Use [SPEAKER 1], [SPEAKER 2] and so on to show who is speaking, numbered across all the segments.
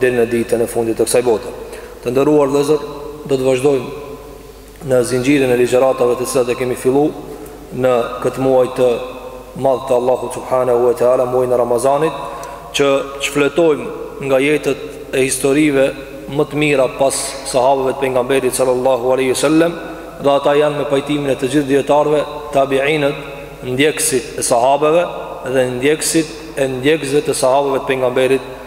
[SPEAKER 1] deri në ditën e fundit të kësaj bote. Të nderuar vëllezër, do të vazhdojmë në zinxhirin e ligjëratave të cilat e kemi filluar në këtë muaj të madh të Allahut subhanahu wa taala, muajin e Ramazanit, që çfletojmë nga jetët e historive më të mira pas sahabëve të pejgamberit sallallahu alaihi wasallam, dhe ata janë me pajtimin e të gjithë dijetarëve, tabiinët, ndjekësit e sahabëve dhe ndjekësit e ndjekësve të sahabëve të pejgamberit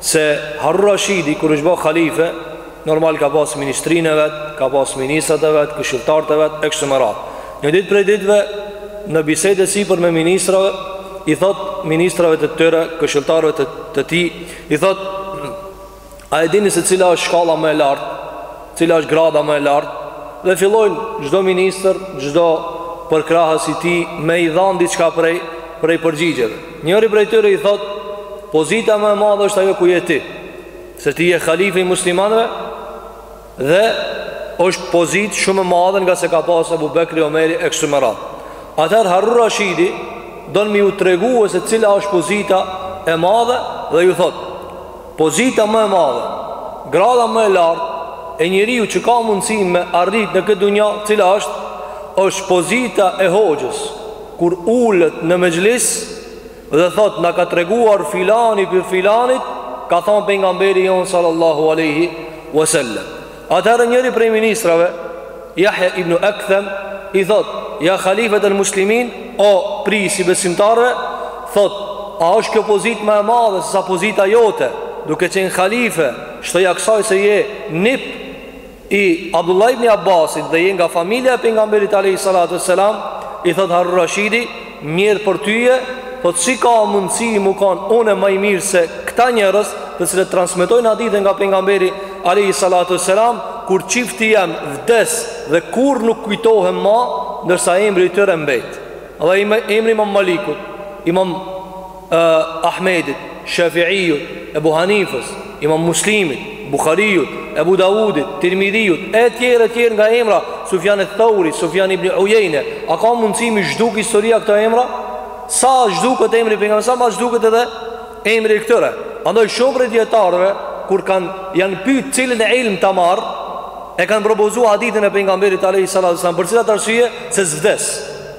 [SPEAKER 1] Se Harun Rashidi kur është bërë halife, normal ka pas ministrinë e vet, ka pas ministrat e vet, këshilltarët e vet e kështu me radhë. Një ditë prej ditëve në bisedë sipër me ministrave i thot ministrave të tyre, këshilltarëve të, të tij, i thot a e dini se cila është shkalla më e lartë? Cila është grada më e lartë? Dhe fillojnë çdo ministër, çdo përkrahës i tij me i dhanë diçka prej prej përgjigjeve. Njëri prej tyre i thotë, pozita më e madhe është ajo ku je ti, se ti je halife i muslimanëve dhe është pozitë shumë e madhe nga se ka pasë Abu Bekri, Omeri, e kështu me radhë. Atëherë Harun Rashidi don me ju tregue se cila është pozita e madhe dhe ju thotë, Pozita më e madhe, grada më e lartë e njeriut që ka mundësi me arrit në këtë dunja cila është? Është pozita e hoxhës, kur ulet në mexhlis dhe thotë na ka treguar filani prej filanit ka thonë pejgamberi jonë sallallahu alejhi wasallam. Atëherë njëri prej ministrave, Jahja ibn Ekthem, i thot, ja khalifet el muslimin, o prijës i besimtarve, thot, a është kjo pozitë më e madhe se sa pozita jote, duke qenë khalife, shtoja kësaj se je nip i Abdullah ibn Abbasit dhe je nga familja e pejgamberit alejhi salatu ue selam, i thot Harun Rashidi, Mjerë për ty, thotë si ka mundësi me u kon unë ma i mirë se këta njerëz të cilët transmitojnë hadithe nga pejgamberi alejhi salatu ue selam, kur qifti jem vdes dhe kurrë nuk kujtohem ma, ndërsa emri i tyre mbet. Dhe emri i imam Malikut, imam Ahmedit, Shafi'ijut, Ebu Hanifës, Imam Muslimit, Bukhariut, Ebu Dawudit, Tirmidhiut, e tjerë e tjerë nga emra Sufjan eth Thauri, Sufjan ibn Ujejne, a ka mundësi m'i zhduk historia këto emra? Sa zhduket emri i pejgamberit sa, ma zhduket edhe emri i këtyre. Andaj shumë prej dijetarëve, kur kanë, janë pytë cilin ilm ta marr, e kanë propozu hadithin e pejgamberit alejhi salatu selam, për cilat arsye, se s'vdes.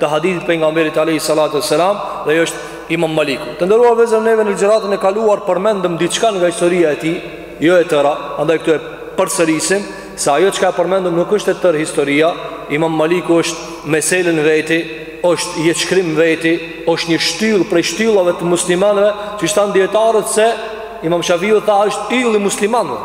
[SPEAKER 1] të hadithit pejgamberit alejhi salatu selam dhe ai është imam Maliku të nderuar vëllezër ne në ligjëratën e kaluar përmendëm diçka nga historia e tij jo e tëra, andaj këtu e përsërisim se ajo çka përmendëm nuk është e tërë historia imam Maliku është meselën vet është jetëshkrim vet është një shtyllë prej shtyllave të muslimanëve që ç'thanë dijetarët se imam Shafiu tha është ylli i muslimanëve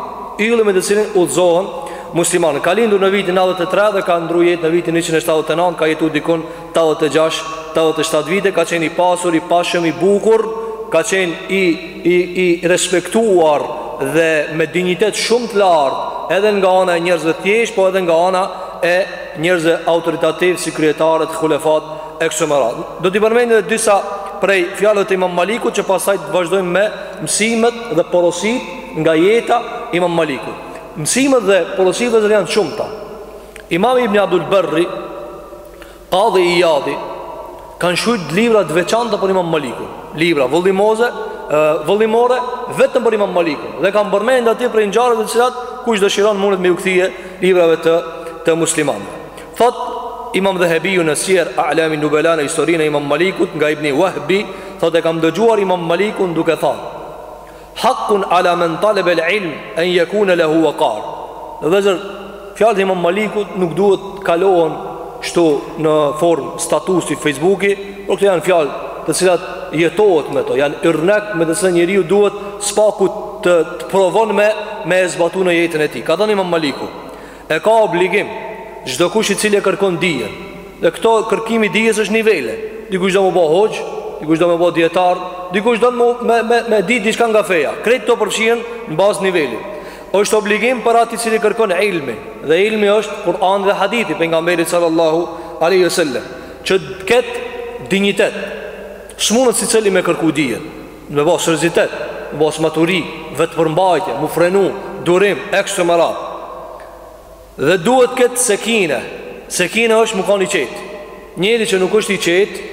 [SPEAKER 1] ylli me të cilin udhëzohen Muslimanët, ka lindur në vitin 93 dhe ka ndrru jetë në vitin 179, ka jetu dikund 86, 87 vite, ka qenë i pasur, i pashëm, i bukur, ka qenë i, i, i respektuar dhe me dinjitet shumë të lartë, edhe nga ana e njerëzve të thjeshtë, po edhe nga ana e njerëzve autoritativ si kryetarët, hulefat, e kështë me radhë. Do t'i përmendi edhe disa prej fjalëve të imam Malikut që pastaj të vazhdojmë me mësimet dhe porositë nga jeta e imam Malikut. Mësimet dhe porositë vëllezër janë të shumta Imam Ibn Abdul Berri Kadi Ijadi Kanë shkrujt libra të veçanta për Imam Malikun Libra vëllimoze Vëllimore vetëm për Imam Malikun Dhe kanë përmend aty prej ngjarjeve të cilat Kush dëshiron mundet me iu kthy librave të, të muslimanëve Thotë Imam Dhehebiu në Sijer A'lemi Nubela në historinë e Imam Malikut Nga Ibni Vehbi Thotë e kam dëgjuar Imam Malikun duke thanë Haqqun ala men talebe el ilm en jekune lehu vekar Vëllezër, fjalët e imam Malikut nuk duhet t'kalohen kështu në formë statusi Facebooki Por këto janë fjalë të cilat jetohet me to Janë yrnek me të cilat njeriu duhet s'paku të, të provon me, me e zbatu në jetën e tij Ka thanë imam Maliku E ka obligim çdo kush i cili e kërkon dijen. Dhe këto kërkimi i dijes është nivele. Dikush do m'u bo hoxhë, dikush do m'u bo dijetar, dikush do me me me me di diçka nga feja. Krejt këto përfshihen në bazë niveli. Është obligim për atë i cili kërkon ilmin. Dhe ilmi është Kur'ani dhe hadithi i pejgamberit sallallahu alaihi wasallam. Që të ketë dinjitet. S'mundet secili me kërku dijen. Me pas seriozitet, me pas maturi, vetëpërmbajtje, m'u frenu, durim, e kështu me radhë Dhe duhet t'ketë sekine Sekine është me kanë i qetë Njeri që nuk është i qetë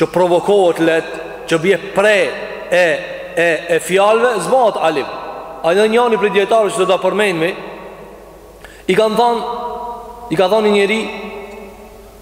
[SPEAKER 1] Që provokohet leht Që bje pre e, e, e fjalëve S'bahet alim Edhe njani prej dijetarëve që do ta përmenmi I kanë thanë I ka thanë një njeri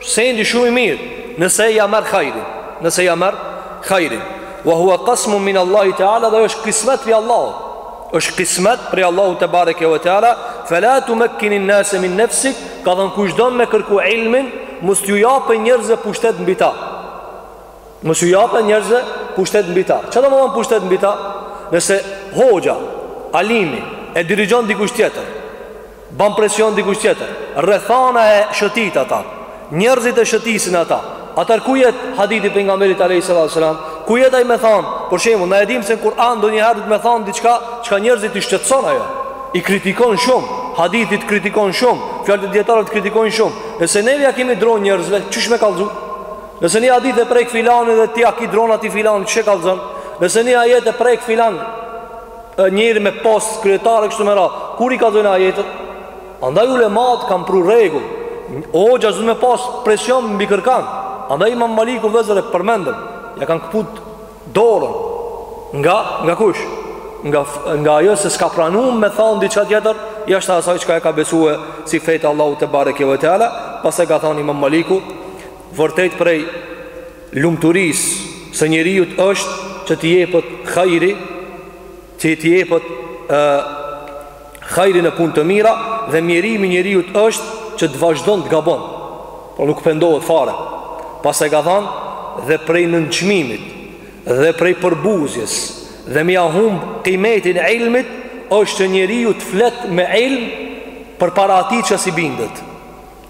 [SPEAKER 1] Send i shumë i mirë nëse ia merr hajrin, nëse ia merr hajrin. Wa huwa qasmun min Allahi ta'ala, dhe është kismet prej Allahut. Është kismet prej Allahut te bareke ve teala, fela tumakkin an-nas min nafsik, ka thënë kush don me kërku ilmin, mos t'u japë njerëzve pushtet mbi ta. Mos ju japë njerëzve pushtet mbi ta. Çka do me thonë pushtet mbi ta? Nëse hoxha, alimi e dirigjon dikush tjetër, ban presion dikush tjetër, rrethana e shëtit ata, njerëzit e shëtisin ata. Atëherë ku jet hadithi i Pejgamberit alejhi selam? Ku jet ai me thonë? Për shembull, na e dimë se në Kur'an ndonjëherë do me thonë diçka, çka njerëzit i shqetëson ajo. I kritikon shumë, hadithet kritikojnë shumë, fjalët e dijetarëve kritikojnë shumë. Nëse ne ja kemi dronë njerëzve, qysh me kallzu? Nëse një hadith e prek filanin dhe ti ja ki dronë atij filani, qysh e kallzon? Nëse një ajet e prek filan, njeri me post, kryetar e kështu me radhë, kur i kallzon ajetet? Andaj ulemat kanë pru regull, hoxha s'bon me pas presion mbi kërkan, andaj Imam Maliku veç sa e përmendëm, ja kanë këput dorën, nga, nga kush? Nga, nga ajo se s'ka pranu me thonë diçka tjetër, jashtë asaj çka e ka besu e si fe të Allahut tebareke ue teala, pastaj ka thonë Imam Maliku, Vërtet prej lumturisë së njeriut është që t'i jepet hajri, që t'i jepet e, hajri në punë të mira dhe mjerimi i njeriut është që të vazhdon të gabon. Por nuk pendohet fare. Pastaj ka thanë dhe prej nënçmimit dhe prej përbuzjes dhe me ja humb kimetin e ilmit është që njeriu t'flet me ilm përpara atij që s'i bindet.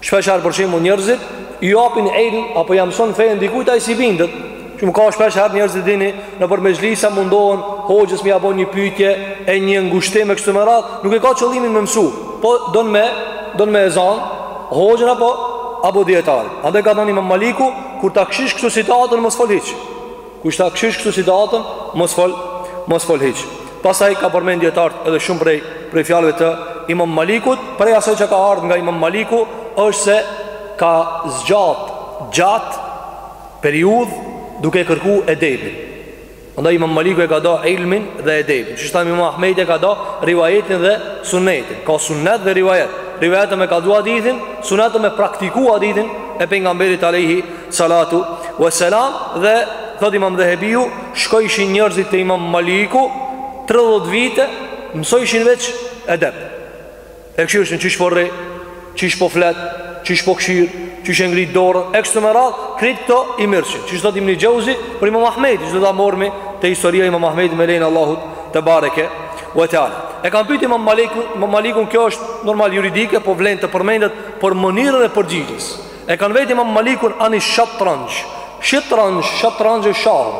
[SPEAKER 1] Shpeshherë për shembull njerëzit i japin ilm apo ja mson fenë dikujt ai s'i bindet. Shumë ka shpesh herë njerëzit dini nëpër mexhlisa mundohen hoxhës me ja bo një pyetje e një ngushtim e kështu me radhë, nuk e ka qëllimin me mësu, po don me don me e zan hoxhën apo apo dijetarin. Andaj ka thonë Imam Maliku kur ta kshyrsh kështu situatën mos fol hiç. Kur ta kshyrsh kështu situatën, mos fol, mos fol hiç. Pastaj kanë përmend dijetarët edhe shumë prej prej fjalëve të Imam Malikut, prej asaj që ka ardhur nga Imam Maliku është se ka zgjat gjatë periudhë duke kërku edebin. Andaj Imam Maliku e ka da ilmin dhe edebin. Qysh thamë Imam Ahmedi e ka da rivajetin dhe sunnetin. Ka sunnet dhe rivajet. Rivajetin me këndu hadithin, sunnetin me praktiku hadithin e Pejgamberit alejhi Salatu ue selam dhe thotë Imam Dhehebiu, shkojshin njerëzit te Imam Maliku 30 vite, mësojshin veç edep. E kshyrshin qysh po rri, qysh po flet, qysh po kshyr, qysh e ngrit dorën, e kështu me radhë, krejt këto i merrshin. Qysh thotë Ibn Xheuzi për Imam Ahmedin, qysh do ta marrmi te historia e Imam Ahmedit me lejen e Allahut tebareke ue teala. E kanë pyet Imam Malikun, Imam Malikun kjo është normal juridike, po vlen të përmendet për mënyrën e përgjigjes. E kanë vet Imam Malikun ani shatranj. Shatranj, shatranj është shahu.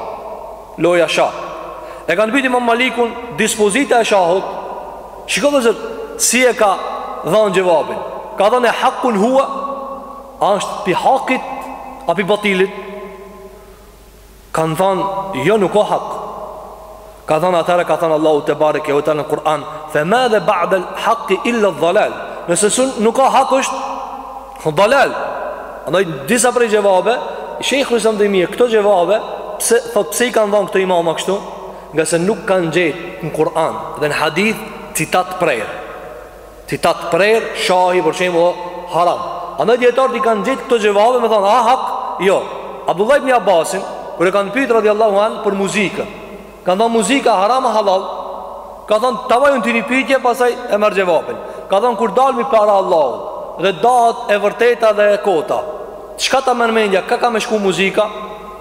[SPEAKER 1] Loja shah. E kanë pyet Imam Malikun dispozita e shahut. Shiko vllezër si e ka dhënë xhevabin. Ka thënë e hakun hua, a është pi hakit a pi batilit? Kanë thanë, jo nuk o hak. Ka thanë atëherë, ka thanë Allahu tebareke ve teala në Kur'an, fe madha ba'del haki illa dhalal. Nëse sun nuk o hak, është dhalal. Andaj, disa prej xhevabe, shejhul islam Ibn Tejmije, këto xhevabe, pse, thot, pse i kanë dhanë këto imama kështu, ngase nuk kanë gjet në Kur'an dhe në hadith citat prerë. Citat të prerë shahi për shembull o haram Andaj dijetarët i kanë gjet këto xhevabe me thonë a hak jo Abdullah ibn Abbasin Kur e kanë pyt radiallahu anhu për muzikën Kanë thonë muzika haram a halal Ka thonë ta baj un ty një pytje pastaj e merr xhevapin Ka thonë kur dalmi para Allahut Dhe dahet e vërteta dhe e kota Çka ta merr mendja, ka ka me shku muzika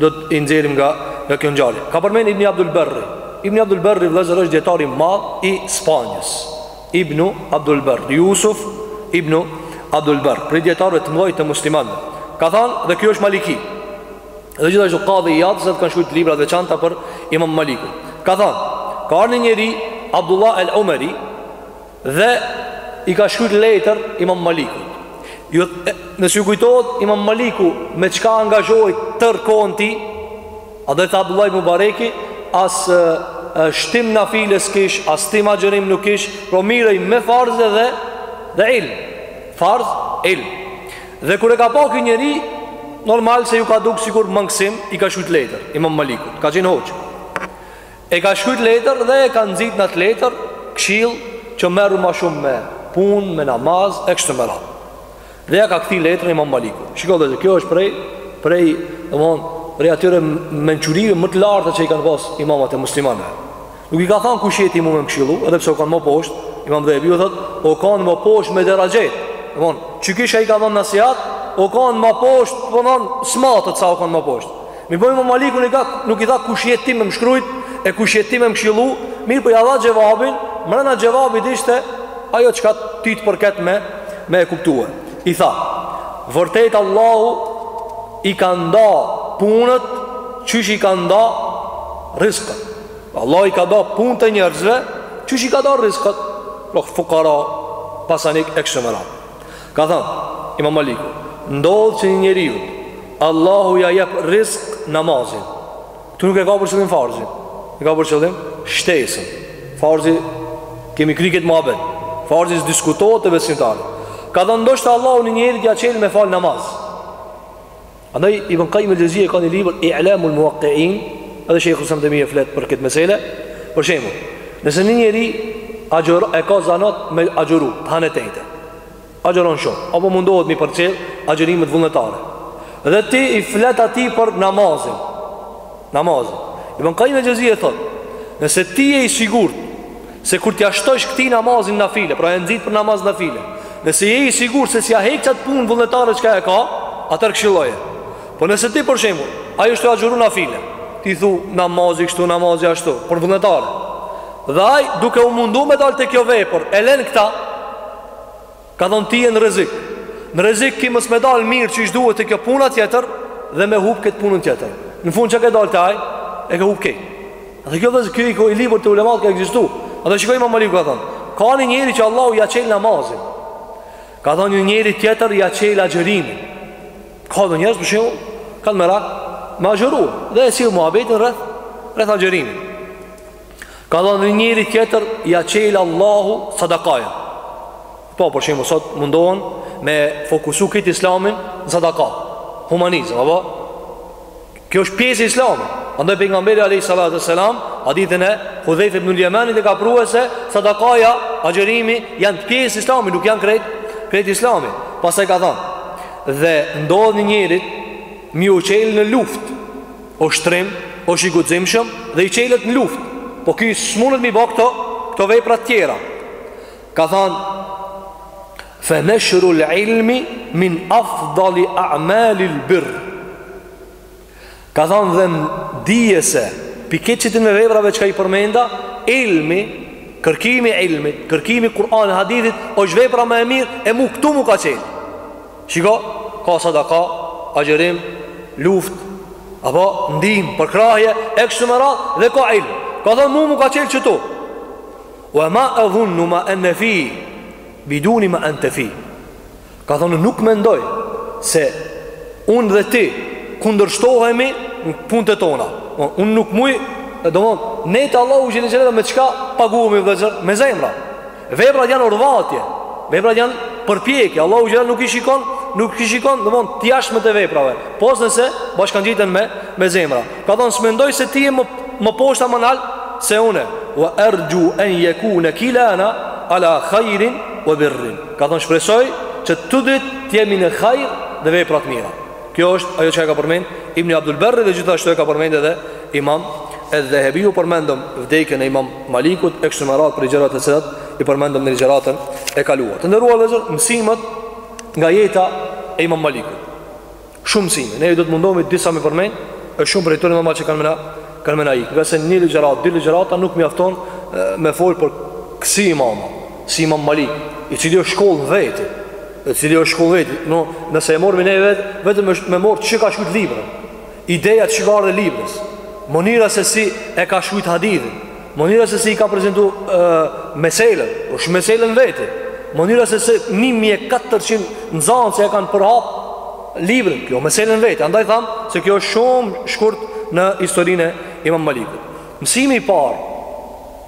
[SPEAKER 1] do t'i nxjerrim nga nga kjo ngjarje. Ka përmend Ibn Abdul Berri. Ibn Abdul Berri vëllezër është dijetar i madh i Spanjës. Ibn Abdul Berri, Jusuf Ibn Abdul Berri, prej dijetarëve të mëdhenj të muslimanëve. Ka thënë dhe ky është Maliki. Dhe gjithashtu Kadi Ijad se kanë shkruar libra të veçanta për Imam Malikun. Ka thënë, ka ardhur një njeri Abdullah el-Umeri Dhe i ka shkruajt letër Imam Malikut. Ju nëse ju kujtohet Imam Maliku me çka angazhohej tërë kohën ti, a do të Abdullah ibn Mubareki as shtim nafile s'kish, as shtim agjërim nuk kish, po mirrej me farze edhe ilm. Farz ilm. Dhe kur e ka pa ky njeri, normal se ju ka duk sikur mangësim, i ka shkruajt letër Imam Malikut. Ka qenë hoxhë. I ka shkrujt letër dhe e ka nxit n'atë letër kshill që merru ma shumë me punë, me namaz, e kështu me radhë. Dhe ja ka kthy letrën Imam Maliku. Shiko vllezër, kjo është prej, prej, domethon, prej atyre mençurive më të larta që i kanë pas imamat e muslimanëve. Nuk i ka thanë kush je ti mu me më kshillu, edhe pse u kanë më poshtë, imam Dhehebiu thot, u kanë më poshtë me deraxhet. Domethon, që kisha i ka dhënë nasihat, u kanë më poshtë, domethonë, s'matet sa u kanë më poshtë. Mirëpo imam Maliku i ka, nuk i tha kush je ti me më shkrujt E kush je ti me më këshillu Mirëpo ia dha xhevabin Mrena xhevabit ishte Ajo çka ty të përket me Me e kuptue I tha Vërtet Allahu I ka nda punët Qysh i ka nda Rizkët Allah i ka da punët e njerëzve Qysh i ka da rizkët Pra po, fukara Pasanik e kështu me Ka thënë, Imam Maliku, Ndodh që një njeriu, Allahu ja jep rizk namazin. Këtu nuk e ka për qëllim farzin. E ka për qëllim shtesën. Farzi, kemi kry këtë muabet. Farzi s' diskutohet te besimtari. Ka thënë, ndoshta Allahu një njeri t'ia çel me falë namaz. Andaj Ibn Qayyim al-Jawziyye ka një libër I'lam al-Muwaqqi'in, edhe Sheikhul Islam Tejmije flet për këtë meselë. Për shembull, nëse një njeri agjëro e ka zanat me agjëru, të hanë e t'ejte. Agjëron shumë, apo mundohet m'i përcjell agjërimet vullnetare. Dhe ti i flet atij për namazin. Namazin. Ibn Qayyim al-Jawziyye thotë, nëse ti je i sigurt se kur t'ia shtosh këtij namazin nafile, pra e nxit për namaz nafile, nëse je i sigurt se s'ia hek qat punë vullnetare çka e ka, atëherë këshilloje. Po nëse ti për shembull, ai është tu agjëru nafile, ti thu namazi kështu, namazi ashtu, për vullnetare. Dhe ai duke u mundu me dalë te kjo vepër, e lën këta. Ka thënë ti je në rrezik. Në rrezik ki mos më dal mirë qysh duhet te kjo puna tjetër dhe me hup këtë punën tjetër. Në fund çka ke dalë te ajo? E ke hup këtë. Dhe kjo dhe kjo ekuilibër te ulematë ka ekzistu. Dhe shiko Imam Maliku ka thënë. Ka një njeri që Allahu ia çel namazin. Ka thënë një njeri tjetër ia çel agjërimin. Ka do njerëz për shembull, kanë merak, me agjëru. Dhe e sill muhabetin rreth, rreth agjërimit. Ka thënë njërit tjetër ia çel Allahu sadakaja Po për shembull sot mundohen Me fokusu krejt islamin Në sadaka Humanizm apo? Kjo është pjesë e islamit Andaj Pejgamberi a.s. hadithin e Hudhejfe ibnul Jemanit e ka pru se Sadakaja, agjërimi Janë pjesë e islamit Nuk janë krejt, krejt islami Pastaj ka thënë Dhe ndodh njërit M'iu çel në luftë Osht trim, osht i guximshëm dhe i çelet në luftë. Po ky s'munet m'i ba këto, këto vepra të tjera. Ka thënë Fe neshru l'ilmi min afdali a'mali l'bir Ka thonë dhe në dije se pi qetyne veprave çka i përmenda Ilmi, kërkimi ilmit, kërkimi Kur'anit, hadithit është vepra ma e mirë e mu këtu m'u ka çel Shiko, ka sadaka, agjërim, luftë, apo ndihmë, përkrahje, e kështu me radhë, dhe ka ilm. Ka thënë mu m'u ka çel qetu. Wa ma adhunnu ma ana fih biduni ma anta fih. Ka thënë nuk mendoj se unë dhe ti kundërshtohemi në punët tona. Unë nuk muj, domthon, ne te Allahu xhelalu me çka paguhemi vëllazër me zemra. Veprat janë orvatje, veprat janë përpjekje. Allahu xhele nuk i shikon, nuk i shikon domthon të jashtmet e veprave, pos nëse bashkangjiten me me zemra. Ka thon s'mendoj se ti je më më poshtë a ma nal se unë. Wa arju an yakuna kilana ala khairin wa birrin. Ka thon shpresoj që të dytë të jemi në hajër dhe vepra të mira. Kjo është ajo që e ka përmend Ibn Abdul Berri dhe gjithashtu e ka përmend edhe Imam Edh-Dhehebiu, përmendëm vdekjen e Imam Malikut e kështu me radhë për gjërat e cilat i përmendëm në ligjëratën e kaluar. Të nderuar vëllezër, mësimet nga jeta e Imam Malikut. Shumë mësime. Ne do të mundohemi disa me i përmend, është shumë prej tyre normal që kanë me na kanë me na ik. Ngase një ligjërat, dy ligjërata nuk mjafton me fol për kësi imama, si Imam Maliku, i cili është shkollë në veti. I cili është shkollë në veti, no, nëse e marrim ne vetë, vetëm është me marrë që e ka shkrujt librën. Ideja që ka ardh e librës. Mënyra se si e ka shkrujt hadithin. Mënyra se si i ka prezentu e, meselen, është mesele në veti. Mënyra se si 1400 nxanës e kanë përhap librën, kjo mesele në veti. Andaj thamë se kjo është shumë shkurt në historinë e imam Malikut. Mësimi i parë,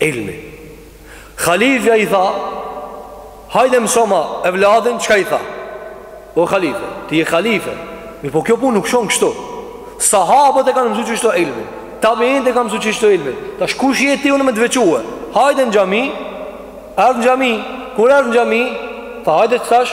[SPEAKER 1] Ilmi. Halifja i tha, hajde mësoma evladin, çka i tha. O halife, ti je halife, mirëpo kjo punë nuk shkon kështu. Sahabët e kanë mësu ç'është ilmi, tabiinët e kanë mësu ç'është ilmi. Tash kush je ti unë me të veçu, hajde në xhami, erdh në xhami, kur erdh në xhami, tha hajde të thash,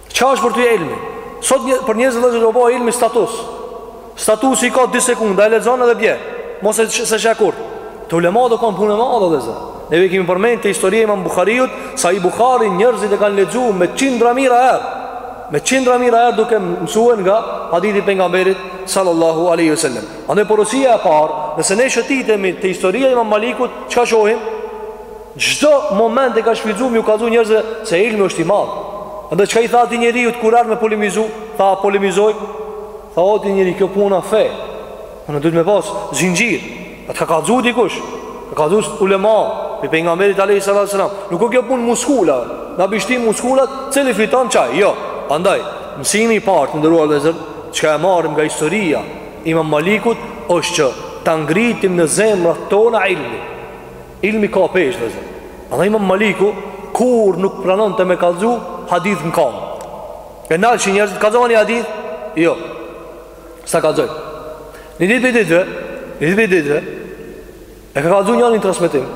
[SPEAKER 1] Çka është për ty ilmi? Sot një, për njerëz vëllezër u bo ilmi status Status i ka 2 sekunda, e lexon edhe bje Mo s'e sheh kurr Te ulematë u kon punë e madhe vëllezër Ne e kemi përmend te historia imam Bukhariut Sahih Bukharin njerëzit e kanë lexu me qindra mijëra herë Me qindra mijëra herë duke mësuar nga Hadithi i Pejgamberit Sallallahu aleyhi sallam Andaj porosia e parë Nëse ne shëtitemi te historia imam Malikut Çka shohim? Çdo moment e ka shfrytëzuar me u kallzu njerëzve se ilmi është i madh. Andaj çka i tha atij njeriu kur erdh me polemizu, tha polemizoj, tha o ti njeri kjo puna fe. Unë duhet me pas zinxhir. A të ka kallzu dikush. Ka kallzu ulema, prej pejgamberit alayhi salatu sallam. Nuk o kjo punë muskula. Na bishtim muskulat, cili fiton qaj. Jo. Andaj mësimi i parë të nderuar vëllezër, çka e marrim nga historia Imam Malikut është që ta ngritim në zemrat tona ilmin. Ilmi ka peshë vëllezër Andaj imam Maliku Kur nuk pranonte me kallzu Hadith në kam E nalshin njerëzit kallzona një hadith Jo S'ta kallzoj Një ditë prej ditëve Një ditë prej ditëve E ka kallzu një një transmitim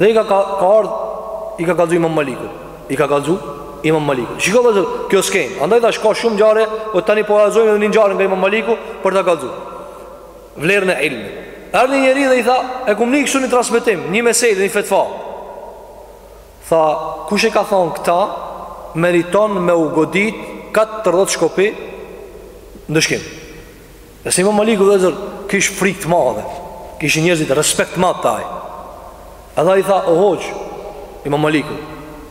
[SPEAKER 1] Dhe i ka, ka, ka ardhë I ka kallzu imam Malikut I ka kallzu imam Maliku Shiko vëllezër Kjo skenë Andaj tash ka shumë ngjarje O po tani po e veçojmë një ngjarje nga imam Maliku Për të kallzu vlerën e ilmit. Erdhi një njeri dhe i tha, e kum ni kështu një transmetim, një mesele, një fetva. Tha, kush e ka thonë këta, meriton me u godit 40 shkopi ndëshkim. E se imam Maliku vllezër, kish frik të madhe, kishin njerëzit respekt të madh taj. Edhe i tha, o hoxhë, imam Maliku,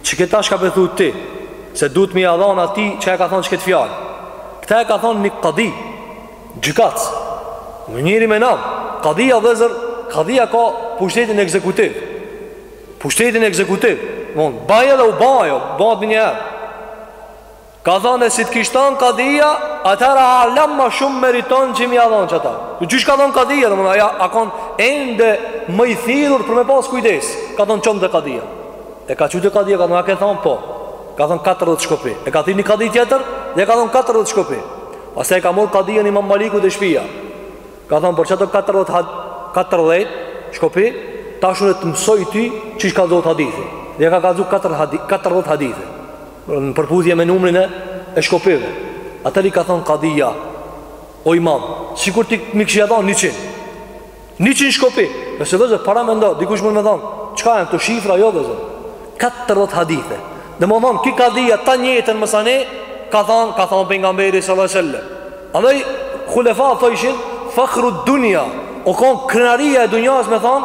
[SPEAKER 1] qe këta çka po thu ti, se duhet me ia dhon atij që e ka thonë qikëtë fjalë. Këta e ka thonë një kadi, Gjykatës, një njeri me nam, kadia vllezër, kadia ka pushtetin ekzekutiv. Pushtetin ekzekutiv, mon, baje dhe u bajo, bahet menjëherë. Ka thonë e si të kish thon kadia, atëherë ala ma shumë meriton që me ia dhon qata. Në qysh ka thonë kadia, domethan, o kon ende më i thirrur për me pas kujdes. Ka thonë qëmë dhe kadia. E ka pyt kadia, ka thonë, a ke thonë, po. Ka thonë 40 shkopi. E ka thirrë një kadi tjetër, dhe ka thonë 40 shkopi. Pastaj e ka marr kadijen imam Maliku te shpia. Ka thon për qato 40 had 40 shkopi tash unë të mësoj ty qi 40 hadithe. Dhe ja ka kallzu 4 hadith 40 hadithe. Në përputhje me numrin e shkopive. Atëherë i ka thon kadija o imam, sikur ti m'i kishe dhon 100. 100 shkopi. Nëse vllezër paramendo, dikush mund me thon, çka janë këto shifra jo vllezër. 40 hadithe. Domethën ky kadia të njëjtën masanej, ka thon, ka thon pejgamberi sallallahu alajhi wasallam. Andaj hulefa thojshin fakhru dunya, o kon krenaria e dunjas me thon,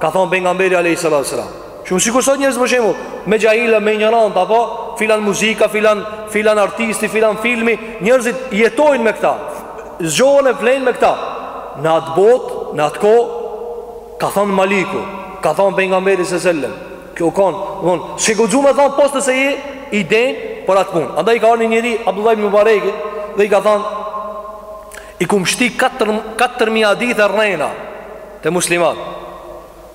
[SPEAKER 1] ka thon pejgamberi alajhi wasallam. Shumë sikur sot njerëzit për shembull, me xhahila, me injoranta, po filan muzika, filan filan artisti, filan filmi, njerëzit jetojnë me këta. Zgjohen e flenë me këta. Në atë botë, në atë kohë ka thënë Maliku, ka thënë pejgamberi s.a.s. Kjo u kanë, u kanë, s'ke guxu me thon pos nëse i i denjë për atë punë. Andaj i ka ardh një njeri Abdullah ibn Mubarak dhe i ka thënë i kum shti 4000 hadithe rrena te musliman.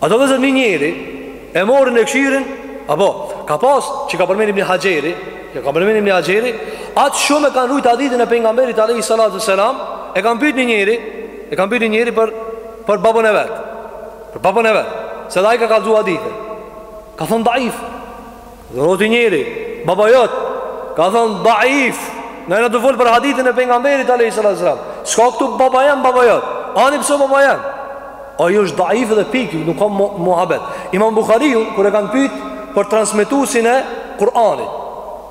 [SPEAKER 1] Ato vllezër një njeri E morrin e kqyrin Apo Ka pas çka përmendi Ibn Haxheri Çka përmendi Ibn Haxheri Aq shumë e kanë rujt hadithin e pejgamberit Alejhi salatu selam E kanë pyt një njeri E kanë pyt një njeri për Për babën e vetë Për babën e vetë Se edhe ai ka kallzu hadithin Ka thonë daif Dhe ore ti njeri, baba jot, ka thonë daif, na jena tu folë për hadithin e pejgamberit, alejhi salatu selam, s'ka këtu baba jem, baba jot, ani pse baba jem, aj është daif dhe pikë, nuk ka mo muhabet. Imam Bukhariu, kur e kanë pyt për transmetuesin e Kur'anit,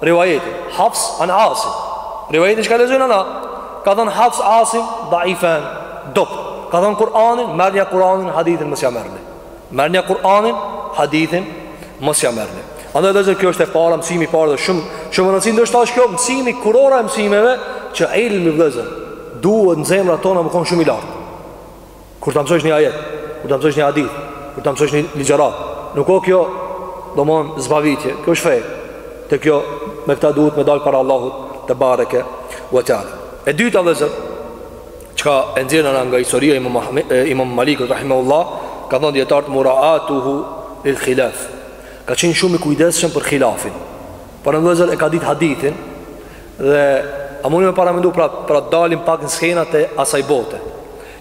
[SPEAKER 1] rivajeti, Hafs an Asim, rivajeti çka lexojmë na, ka thonë Hafs Asim, daifun, dobët, ka thonë Kur'anin, merrnja Kur'anin, hadithin mos ja merrni. Merrnja Kur'anin, hadithin, mos ja merrni. Andaj vëllazër kjo është e para, mësimi i parë dhe shumë shumë rëndësish ndoshta është kjo mësimi kurora e mësimeve që ilmi vëllazër duhet në zemrat tona me kon shumë i lartë. Kur ta mësosh një ajet, kur ta mësosh një hadith, kur ta mësosh një ligjërat, nuk o kjo domethon zbavitje, kjo është fe. Te kjo me këta duhet me dal para Allahut tebareke ve teala. E dyta vëllazër Çka e nxjerrim nga nga historia e imam, imam Malikut, Rahimahullah, ka thonë dijetarët muraatuhu lil khilaf. Ka qenë shumë i kujdeshëm për khilafin. Paramendo vëllezër e ka ditë hadithin dhe a muni me paramendu pra, pra dalim pak në skenat e asaj bote.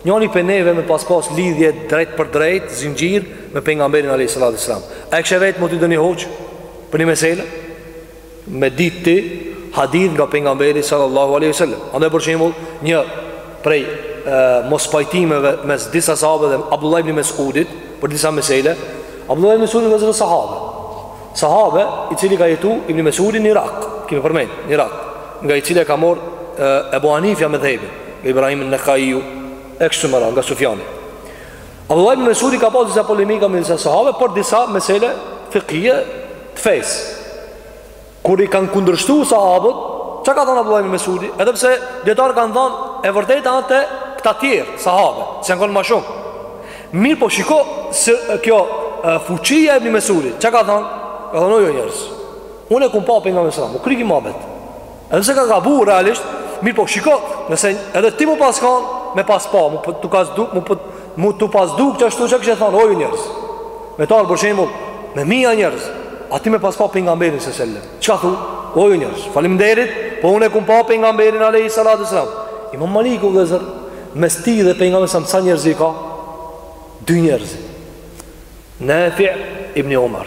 [SPEAKER 1] Njani prej neve me pas pas lidhje drejtpërdrejt, zinxhir, me pejgamberin a.s. A e kishe vetë ndonjë hoxhë për një meselë? me ditë ti hadith nga pejgamberi sallallahu alaihi wasallam. Andaj për shembull, një prej e, mospajtimeve mes disa sahabëve dhe Abdullah ibn Mesudit për disa meselë, Abdullah ibn Mesudi vëllezër sahabe. Sahabe i cili ka jetu ibn Mesudi në Irak, kemi përmend, në Irak, nga i cili e ka marr Ebu Hanifja medhhebin, nga Ibrahim an-Nakhai, e kështu me radhë nga Sufjani. Abdullah ibn Mesudi ka pas disa polemika me disa sahabe, për disa mesele fikhije të fesë. Kur i kanë kundërshtuar sahabët, çka ka thënë Abdullah ibn Mesudi? Edhe pse dijetarët kanë thënë e vërteta âsht te këta të tjerë sahabe, se janë kon më shumë. Mirëpo shiko se kjo fuqia e ibn Mesudit, çka ka thënë? Ka thënë jo njerëz. Unë e kum pa pejgamberin sallallahu alajhi wasallam, u kry ky muhabet. Edhe pse ka gabu realisht, mirëpo shiko, nëse edhe ti me pas kan me pas pa, mu po tu ka zdu, mu po mu t'u pas duk qashtu çka kishe thonë o jo njerëz. Me tan për shembull, me mija njerëz, a ti me pas pa pejgamberin sellem. Çka thu? O jo njerëz, faleminderit, po unë e kum pa pejgamberin alayhi salatu sallam. Imam Maliku vëllezër, mes tij dhe pejgamberin sa sa njerëz i ka? Dy njerëz. Nafi ibn Umar.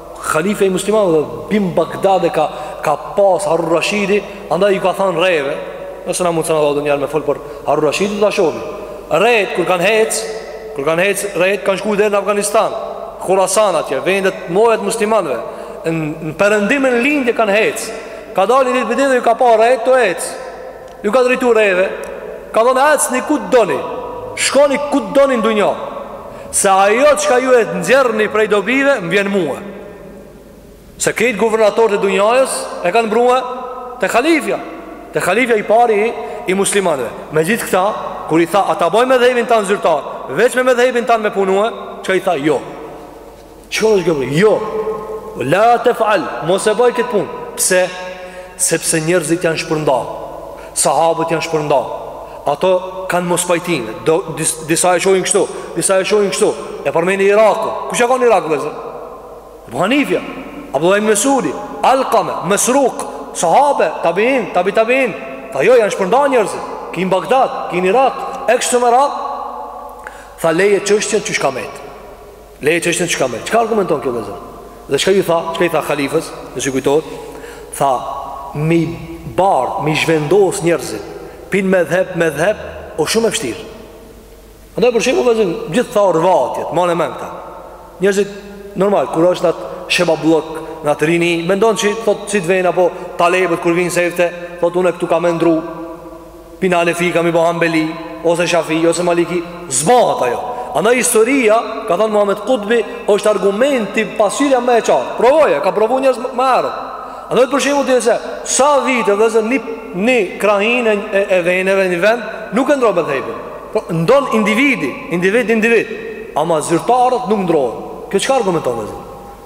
[SPEAKER 1] Khalife i muslimanëve bën Bagdad e ka, ka pas Harun Rashidi Andaj ju ka thanë reve Nëse na mund se na dhodë njerë me folë por Harun Rashidi të da shovi Retë, kur kanë hec Kur kanë hec, retë kanë shku deri në Afganistan Khurasan atje, vendet mojet muslimanve Në perëndim e n'lindje kanë hec Ka dalë ai ditë për ditë dhe i ka pa retë tu hec Ju ka drejtuar reve, ka thënë ecni ku doni, shkoni ku doni në dunja. Se ajo çka ju e nxjerrni prej dobive më vjen mua. Se krejt guvernatorët e dunjasë e kanë mbrua te halifja, te halifja i pari i, i muslimanëve. Megjithë këta, kur i tha a ta bëj medhhebin tand zyrtar, veç me medhhebin tand me punue, çka i tha jo. Çfarë është gabim? Jo. La tefal, mos e bëj këtë punë. Pse? Sepse njerëzit janë shpërnda. Sahabët janë shpërnda. Ato kanë mospajtime. Do dis, disa e shohin kështu, disa e shohin kështu. E përmeni Iraku. Kush ka kon në Irak vllezër? Abu Hanifja, Abdullah ibn Mesudi, Alkame, Mesruk, sahabe, tabiin, tabi tabiin. Tha jo, janë shpërnda njerëzit. Ki në Bagdad, ki në Irak, e kështu me radhë. Tha leje çështjen çish ka Leje çështjen çish ka met. Çka argumenton kjo vllezër? Dhe çka ju tha? Çka i tha halifës? Nëse ju kujtohet, tha m'i bart, m'i zhvendos njerëzit. Pi medhheb n'medhheb, o shumë e vështirë. Andaj për shembull vllezër, gjithë tha rvatjet, mane në mend këta. Njerëzit normal kur është n'atë shebabllëk në atë rini, mendon se thot si të vjen apo talebët kur vin sefte thotë unë këtu kam me ndru. Pi Hanefi kam m'i bo Hanbeli Ose Shafi Ose Maliki S'bahet ajo Andaj historia Ka thonë Muhammed Kutbi është argumenti Pasqyra më e qartë Provoje Ka provu njerëz më herët Andaj për shembull ti e sheh se Sa vite vllezër një, një krahinë e, e, e veneve Një vend Nuk e ndron medhhebin po, Ndron individi Individ individ Ama zyrtarët nuk ndrohen Kjo çka argumenton vllezër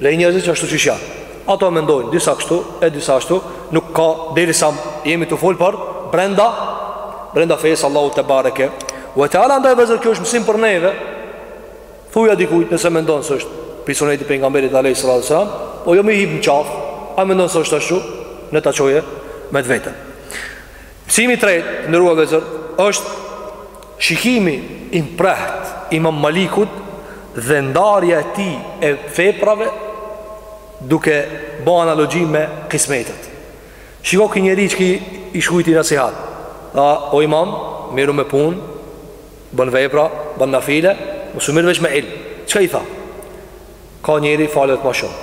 [SPEAKER 1] Lej njerëzit ashtu qysh jan Ato mendojnë disa kështu e disa ashtu Nuk ka derisa jemi tu folë për Brenda Brenda fejës Allahu tebareke ve teala andaj vllezër kjo është mësim për neve Thuja dikujt nëse mendon se është pi suneti pejgamberit alejhi salatu ve selam Po jo m'i hip në qafë Ai mendon s'është ashtu Ne ta çojë me të veten Mësimi i tretë të nderuar vllezër është Shikimi i mprehtë i Imam Malikut dhe ndarja e tij e veprave duke ba analogji me kismetet. Shiko ky njeri që i shkujti nasihat, tha o Imam, miru me punë, bën vepra, bën nafile, mos u mir veç me ilm. Çka i tha? Ka njeri falet ma shumë,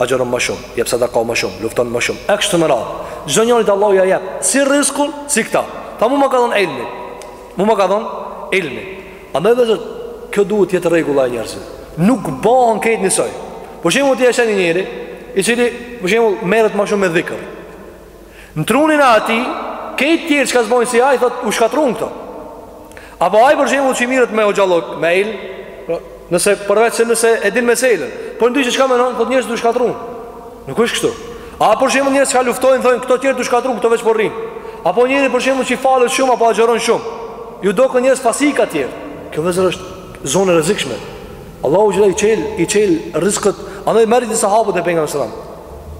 [SPEAKER 1] agjëron ma shumë, jep sadaka ma shumë, lufton ma shumë, e kështu me radhë. Çdo njërit Allahu ja jep si rrizkun, si këta. Tha mu më ka dhënë ilmi. Mu më ka dhënë ilmi. Andaj vllezër, kjo duhet t'jetë rregulla e njerëzit nuk bahen kejt njësoj. Për shembull ti e sheh një njeri, i cili, për shembull, merret ma shumë me dhikër. Në trunin e atij, kejt tjerët çka s'bojnë si ai, thot, u shkatrrun këto. Apo ai për shembull që mirret me hoxhallëk, me ilm, pra, nëse përveç se nëse e din me selën, për ndy që që ka menon, thot njërës u shkatrun. Nuk është kështu. A për shembull njerëz çka luftojnë, thonë, këto tjerët u shkatrrun, këto veç po rrinë. Apo njëri për shembull që falet shumë, apo agjëron shumë. Ju doken njerëz fasika tjerë. Kjo vllezër është zonë e rrezikshme. Allahu xhele i çel, i çel rrizket, andaj merri disa sahabët e pejgamberit selam.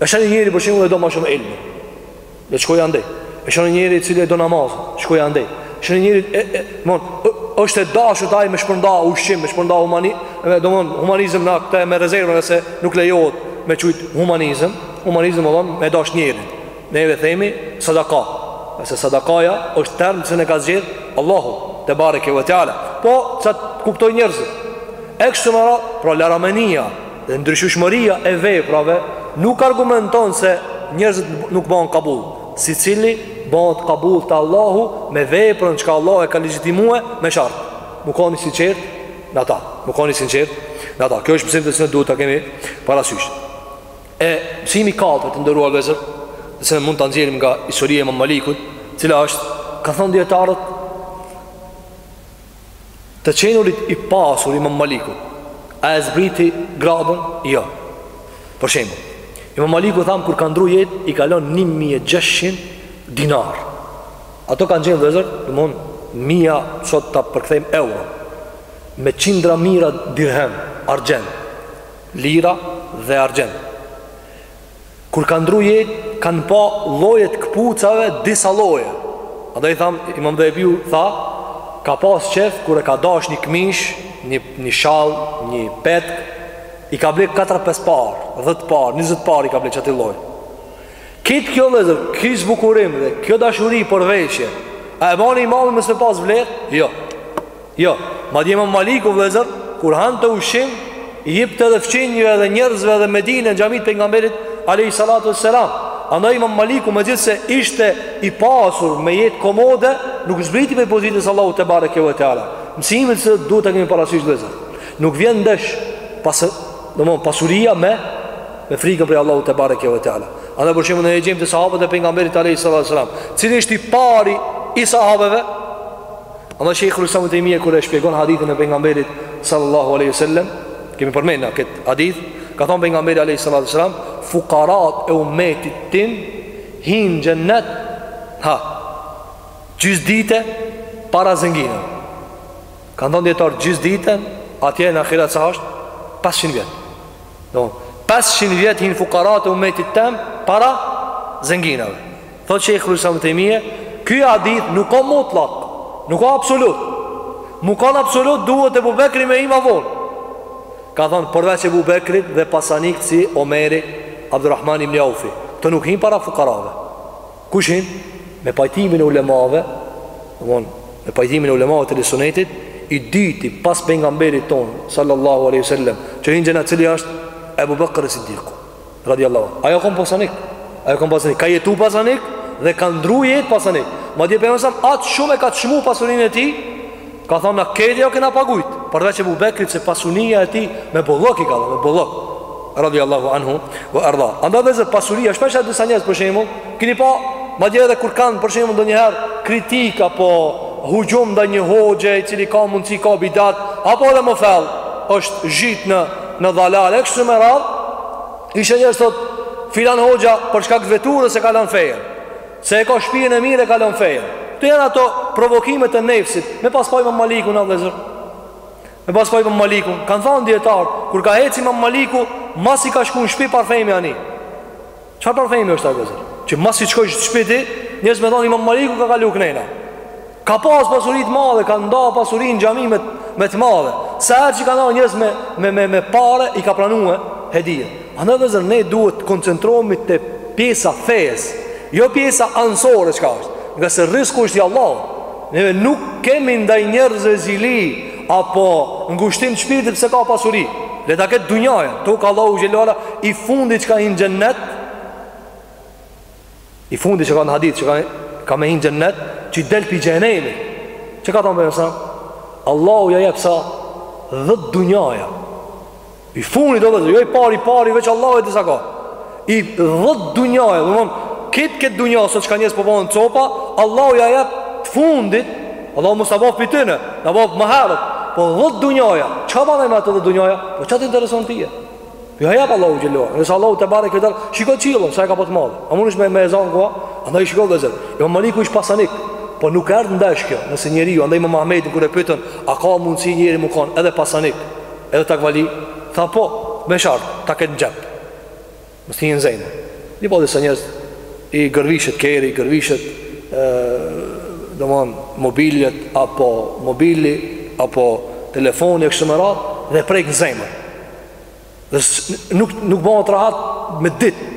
[SPEAKER 1] E sheh ni njeri për shembull e do më shumë ilmin. Le të shkojë andej. E sheh ni njeri i cili e do namazin, le të shkojë andej. E sheh ni njeri e, domon, është e dashur të ai me shpërnda ushqim, me shpërnda humani, me domon humanizëm na këtë me rezervën se nuk lejohet me qujt humanizëm. Humanizëm domon me dash njerin. Ne i themi sadaka. Se sadakaja është term që e ka zgjedh Allahu tebareke ve teala. Po ça kuptojnë njerëzit. E kështu me radhë, pra larmia, Dhe ndryshueshmëria e veprave nuk argumenton se njerëzit nuk bëhen kabul. Sicili bëhet kabul te Allahu me veprën që Allahu e ka legjitimue me shart. Me kon i sinqertë në ta. Me kon i sinqertë në ta. Ky është mësim të cilin duhet ta kemi parasysh. E mësimi i katërt të nderuar vllezër, se mund ta nxjerrim nga historia e Imam Malikut, cila është? Kanë thënë dietarët Të qenurit i pasur imam Maliku A e zbriti gradën? Jo Për shembull imam Maliku thamë kur ka ndru jet I ka lon 1600 dinar Ato kanë qenë vllezër Domon mija sot ta përkthejmë euro Me qindra mija dirhem Argjend Lira dhe argjend Kur ka ndru jetë, kanë pa llojet e këpucave disa lloje. Andaj thamë, imam Dhehebiu tha, ka pas qef, kur e ka dash një këmish, një, një shall, një petk, i ka ble 4-5 par, 10 par, 20 par i ka ble qati lloj. Kitë kjo vllezër, ky zbukurim dhe kjo dashuri për veshje, a e bani imamin mos me pas vlerë? Jo. Jo, madje imam Maliku vllezër, kur hante ushqim, i jipte edhe fqinjëve edhe njerëzve edhe Medinë në xhami të pejgamberit, alejhi salatu ve selam. Andaj imam Maliku megjithëse ishte i pasur me jetë komode, nuk zbriti prej pozitës Allahu tebareke ve teala. Mësim i cili duhet ta kemi parasysh vllezër. Nuk vjen ndesh pas, domon, pasuria me, me frikën prej Allahut tebareke ve teala. Andaj për shembull ne e gjejmë te sahabët e pejgamberit, alejhi salatu ve selam. Cili ishte i pari i sahabëve, Andaj Shejhul Islam ibn Tejmije kur e shpjegon hadithin e pejgamberit sallallahu alaihi wasallam, kemi përmendur këtë hadith, ka thënë pejgamberi alaihi salatu wasallam, fukarat e ummetit tim hijnë n'xhennet ha gjys dite para zenginave. Kanë thënë dijetarët gjys dite, atje në ahiret sa është 500 vjet. Domon 500 vjet hijnë fukarat e ummetit tim para zenginave. Thotë Shejhul Islam ibn Tejmije, ky hadith nuk o mutlak, nuk o absolut. Me kanë absolut duhet Ebu Bekri me hi ma vonë. Ka thonë përveç Ebu Bekrit dhe pasanikë si Omeri, Abdurrahman ibn Aufi, këta nuk hijnë para fukarave. Kush hinë? Me pajtimin e ulemave, domon, me pajtimin e ulemave të ehli sunetit, i dyti pas pejgamberit tonë, sallallahu aleyhi sallam, që hin n'xhenet cili është Ebu Bekër Sidiku. radiallahu anhu. Ai u kon pasanik. Ai u kon pasanik. Ka jetu pasanik dhe ka ndru jetë pasanik. Madje Pejgamberi a.s., aq shumë e ka çmu pasurinë e tij, ka thonë, na krejt o kena pagu, përveç Ebu Bekrit se pasuria e tij me bollok e ka dhënë, me bollok, radiallahu anhu, ve erda. Andaj vllezër pasuria, shpeshherë disa njerëz për shembull, kini pa, madje edhe kur kanë për shembull ndonjëherë, kritikë apo, hujum ndaj një hoxhe, i cili ka mundësi, ka bidat, apo edhe më thellë, është zhyt në, Në dhalal, e kështu me radhë Disa njerëz thotë Filan hoxha për shkak të veturës e ka lan fenë Se e ka shpijën e mirë e ka lan fenë Këto janë ato provokimet e nefsit Me pas pa imam Malikun vllezër Me pas pa imam Malikun Kanë thonë dijetarët Kur ka hec imam Maliku Masi ka shku në shpi parfemi ani Çfarë parfemi është ai vllezër Që masi shkoi te shpia e tij Njerëzit me thonë imam Maliku ka kalu kënejna Ka pas pasuri të madhe Ka nda pasuri në xhami me, me të madhe Sa herë që ka nda njerëzve me, me, me, me pare I ka pranu edhe hedije Andaj vllezër ne duhet të koncentrohemi te pjesa e fesë Jo pjesa ansore çka është Ngase rrisku është i Allahut Neve nuk kemi ndaj njerëzve zili apo ngushtim shpirti pse ka pasuri. Le ta ketë dunjaja, thotë Allahu xhele ala i fundi që ka hin n'xhennet. I fundi që ka në hadith që ka ka me hin n'xhennet, që del pi xhehenemi. Çka ka thënë Pejgamberi a.s.? Allahu ja jep sa 10 dunjaja. I fundit vllezër jo i pari, i pari veç Allahu e di sa ka. E dhet dunjaja, domethënë, këtë këtë dunja sot që njerëz po bëhen copa, Allahu ja jep të fundit, Allahu mos na bëftë pi tyne, na bëftë më herët. Po dhet dunjaja, çka bën me ato dhet dunjaja? Po çka të intereson ti? Po ja jep Allahu xhele ala. Nëse Allahu tebareke ve teala, shiko qiellin, sa e ka ba të madh. A mundesh me me e zan krejt? Andaj shiko vllezër. Imam Maliku ish pasanik. Po nuk erdh ndesh kjo. Nëse njeriu andaj imam Ahmedin kur e pyetën, a ka mundsi njeri me kon edhe pasanik? Edhe takvali tha po, me shart, ta ketë në xhep. Mos t'i hinë n'zemër. Njashtu disa njerëzve i gërvishet kerri, i gërvishet domethënë mobiljet, apo mobili, apo telefoni e kështu me radhë, dhe e prek në zemër. Dhe nuk, nuk bëhet rahat me ditë.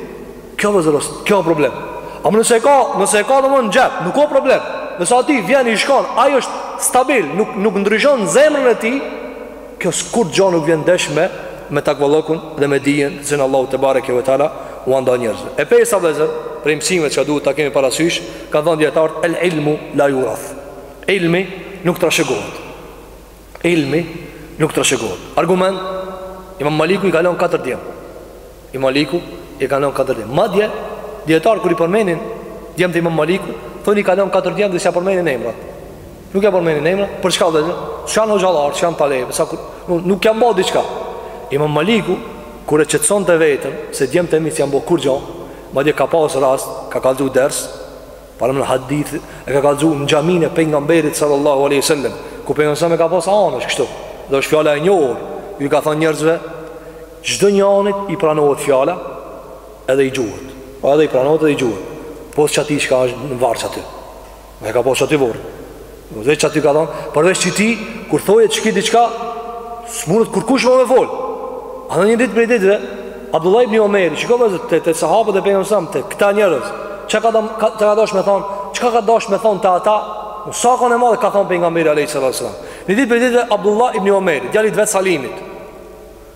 [SPEAKER 1] Kjo vllezër është, kjo është problem Ama nëse e ka, nëse e ka domethënë në xhep, nuk o problem Nëse atij i vjen i shkon, ai është stabil, nuk, nuk ndryshon zemrën e tij Kjo s'kurrgjo nuk vjen ndesh me, me takvallëkun dhe me dijen të cilën Allahu tebareke ve teala ua ndan njerëzve E pesta vllezër, prej mësimeve që duhet t'i kemi parasysh, kanë thënë dijetarët el ilmu la jurath Ilmi nuk trashëgohet Ilmi nuk trashëgohet. Argument? Imam Maliku i ka lënë katër djem. Imam Maliku i ka lënë katër djem. Madje dijetarët kur i përmenin djemtë e Imam Maliku, thonë i ka lënë katër djem dhe s'ia përmenin emrat. Nuk ia përmenin emrat, për çka vëllazë? S'janë hoxhallarë, s'janë talebe, sa nuk janë bë diçka. Imam Maliku kur e qetësonte veten se djemtë e mi s'janë bë kurrgjë, madje ka pas rast, ka kallzu ders, Paramendo, hadith e ka kallzu në xhaminë e pejgamberit sallallahu alaihi wasallam, ku pejgamberin e ka pas anash kështu. Dhe është fjala e njohur, ju ka thënë njerëzve, çdo njënit i pranohet fjala edhe i gjuhet. Po edhe i pranohet edhe i gjuhet. Pos qatij çka është në varr qaty. E ka pas qaty vorr. Dhe qaty ka thonë, përveç qëtij, kur thotë qiky diçka, s'mundet kurrkush më me folë. A një ditë prej ditëve, Abdullah ibn Omeri, shiko vëllezër, te, te sahabët e pejgamberit a.s., te këta njerëz, çka ka, ka dash me thonë, çka ka dash me thonë te ata, sa kon e madhe ka thonë pejgamberi a.s. Një ditë prej ditëve, Abdullah ibn Omeri, djalit të vet Salimit,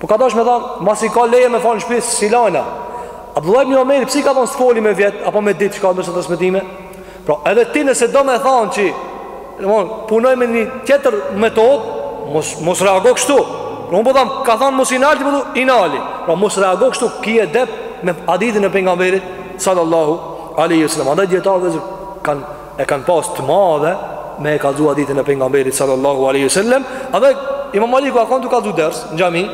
[SPEAKER 1] Po ka dash me than, masi ka leje me u fal në shtëpi s'i lana. Abdullah ibn Omer pse i ka thon s'foli me vjet apo me ditë çka ndosht transmetime? Pra, edhe ti nëse do me than që domthon punoj me një tjetër metod, mos mos reago kështu. Pra, unë po tham, ka than mos i nal ti po i nali. Pra mos reago kështu, ki edep me hadithin e pejgamberit sallallahu alaihi wasallam. Andaj dijetarët e kanë e kanë pas të madhe me e kallzu hadithin e pejgamberit sallallahu alaihi wasallam, edhe Imam Maliku u kon tu kallzu ders në xhami.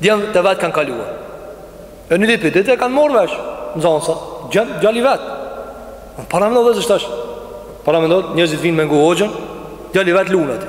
[SPEAKER 1] Djemtë e vet kanë kaluar. E një ditë prej dite e kanë marrë vesh nxënësa, qe djali i vet. Paramendo vëllezër tash. Paramendo njerëzit vijnë me ngu hoxhën, djali i vet lun aty.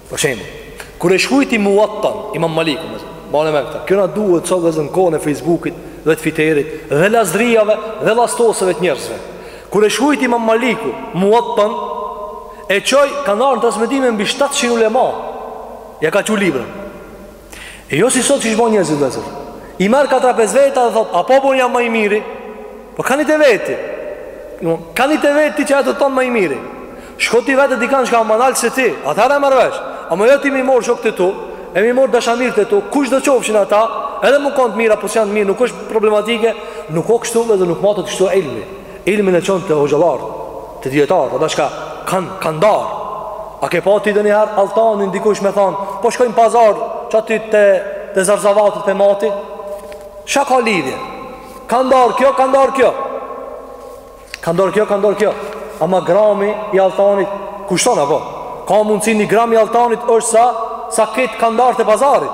[SPEAKER 1] Për shembull, kur e shkruajti Muwattan Imam Maliku, mbane mend këtë. Kjo na duhet sot vëllezër në kohën e Facebookit dhe Twitterit dhe lazdrijave dhe llastosjeve të njerëzve. Kur e shkruajti Imam Maliku Muwattan, e çoi kanë ardhur transmetime mbi 700 ulema. Ja ka çu librin. E jo si sot çka bojnë njerëzit vëllezër I merr katër-pesë veta dhe thot A po bon jam ma i miri Po ka një të veti Ka një të veti qata të thonë ma i miri Shko ti vete dikan që ka ma nalt se ti Atëherë e merr vesh Amo jo ti me i marrë shokët e tu E me i marrë dashamirët e tu Kushdo qofshin ata Edhe me kon të mirë Po s'janë të mirë Nuk është problematike Nuk o kështu dhe nuk matet kështu ilmi Ilmin e çon te hoxhallarët, te dijetarët, te ata çka kanë kandar. A ke pa ti ndonjëherë altanin dikush me thanë, po shkoj në pazar qaty te, te zarzavatet ta mati? Çka ka lidhje? Kandar kjo, kandar kjo. Kandar kjo, kandar kjo. Ama grami i altanit, kushton apo? Ka mundësi një gram i altanit është sa, sa këtë kandar të pazarit.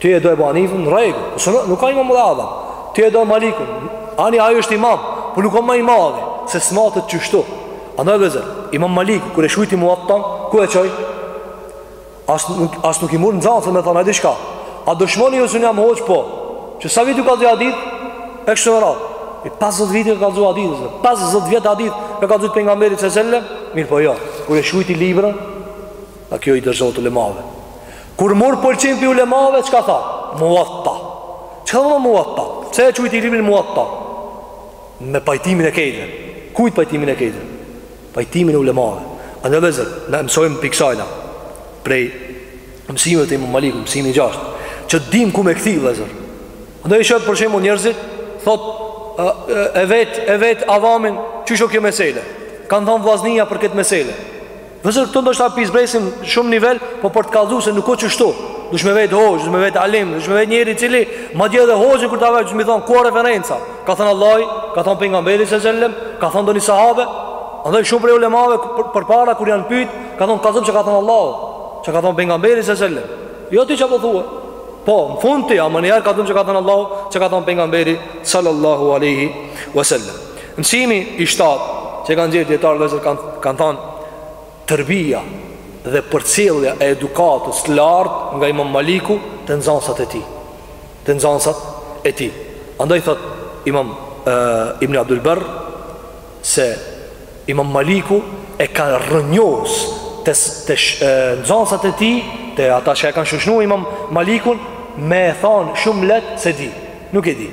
[SPEAKER 1] Ti e do Ebu Hanifën, n'rregull, se nuk ka imam më dhe Ti e do Malikun, ani ai është imam, por po nuk ka ma imami, se s'matet qështu. Ani vllezër, imam Maliku, kur e shkrujti Muattanë, ku e çoj? As nuk, as nuk i murr nxanësit me thonë, a di çka? A dëshmoni ju se unë jam hoxhë, po? Qe sa vite ju ka dhan hadith, e kështu me radhë. I 50 vite ka dhan hadith, 50 vjet hadith, ka dhan hadith pejgamberit sallallahu alajhi wasallam, mirëpo jo, kur e shkrujti librën, A kjo i dorëzohet ulemave? Kur mor pëlqim pi ulemave, çka tha? Muatta. Çka do të thotë muatta? Pse e quajti librin muatta? Me pajtimin e krejtve. Kujt pajtimin e krejtve? Pajtimin e ulemave. Ani vllezër, na mësojmë pi ksajna. Prej mësimeve të Imam Maliku, mësimi i gjashtë, që dim ku me kthy vllezër. Andaj i sheh për shembull njerëzit, thotë e vet, e vet avamin, qysh o kjo mesele. Kan thon vllaznia për këtë mesele. Vllezër këtu ndoshta pi zbresim shumë nivel, po për të kallëzuar se nuk o qështu. Dush me vet hoxhë, dush me vet alim, dush me vet njeri i cili madje edhe hoxhën kur ta vet, dush me thon ku o referenca. Ka thënë Allah, ka thënë pejgamberi sallallahu alajhi wasallam, ka thënë donji sahabe. Andaj shumë prej ulemave përpara kur janë pyet, ka thënë kallxom çka ka thënë Allah, çka ka thënë pejgamberi sallallahu alajhi wasallam. Jo ti çfarë thua? Po, në fund ti, ama njëherë kallxom çka ka thënë Allah, çka ka thënë pejgamberi sallallahu alajhi wasallam. Mësimi i shtatë që e kanë nxjerr dijetarët vllezër kanë kanë thënë terbija dhe përcjellja e edukatës të lartë nga Imam Maliku te nxënësat e tij. Te nxënësat e tij. Andaj thot Imam e, Ibn Abdul Barr se Imam Maliku e ka rrënjos te te nxënësat e tij, te ata që e kanë shoqnu Imam Malikun me e thënë shumë lehtë s'e di, nuk e di.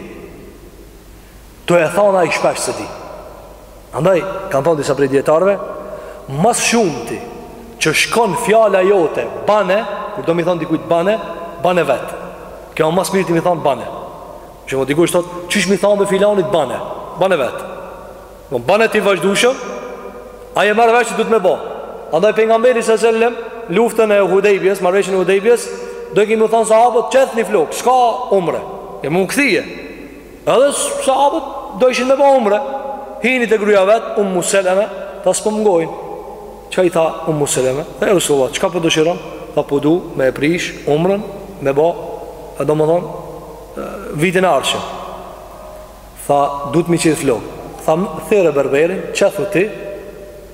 [SPEAKER 1] Tu e thon ai shpesh s'e di Andaj, kanë thonë disa prej dijetarve Ma s'shumti Që shkon fjala jote Bane, kur do me i thonë dikujt bane Bane vetë Kjo o ma s'mirti me i thonë bane Që më dikush thot, qysh me i thonë dhe filanit bane Bane vetë Më po, bane ti vazhdueshëm Ai e merr vesh që duhet me bo Andaj, pejgamberi sallallahu alajhi wasallam Luftën e Hudejbijes, marrveshjen e Hudejbijes Dojke me i thonë sahabët, qethni flokët S'ka umre, e m'u kthy Edhe sahabët dojshin me ba umre Hini te gruja vet, Ummu Seleme Tha s'po m'ngojnë Çka i tha Ummu Seleme Tha o resulullah, çka po dëshiron Tha po du me e prish umrën Me ba, e domethonë Vitin e ardhshëm Tha, duhet me i qeth flokët Tha, thirre berberin, qethu ti